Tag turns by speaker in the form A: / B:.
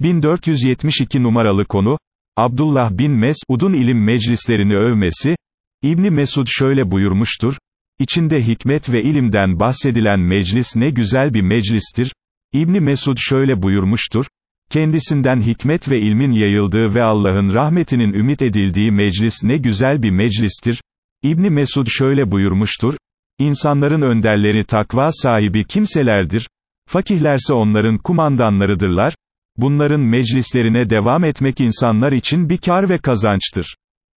A: 1472 numaralı konu, Abdullah bin Mes'ud'un ilim meclislerini övmesi, İbni Mesud şöyle buyurmuştur, İçinde hikmet ve ilimden bahsedilen meclis ne güzel bir meclistir, İbni Mesud şöyle buyurmuştur, kendisinden hikmet ve ilmin yayıldığı ve Allah'ın rahmetinin ümit edildiği meclis ne güzel bir meclistir, İbni Mesud şöyle buyurmuştur, İnsanların önderleri takva sahibi kimselerdir, fakihlerse onların kumandanlarıdırlar, bunların meclislerine devam etmek insanlar için bir kar ve kazançtır.